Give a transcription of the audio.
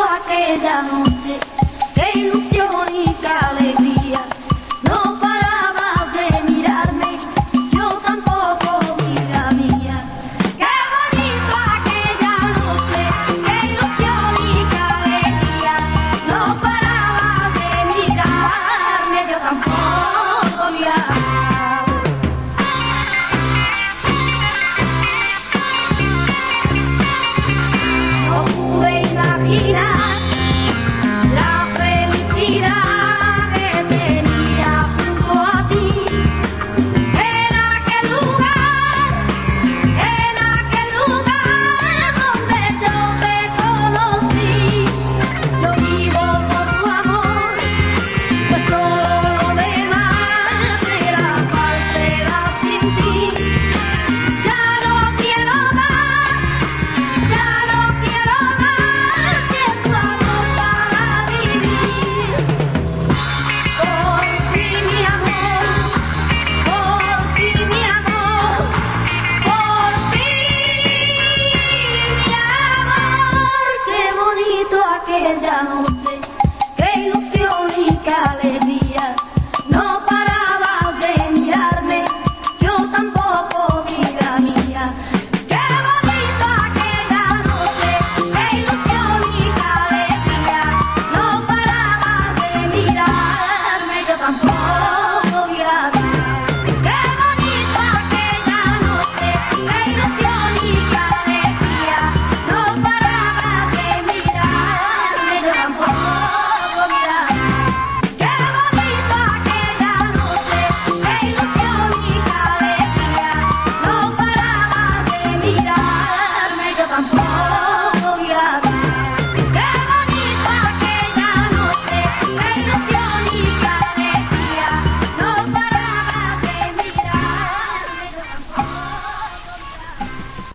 aquella noche,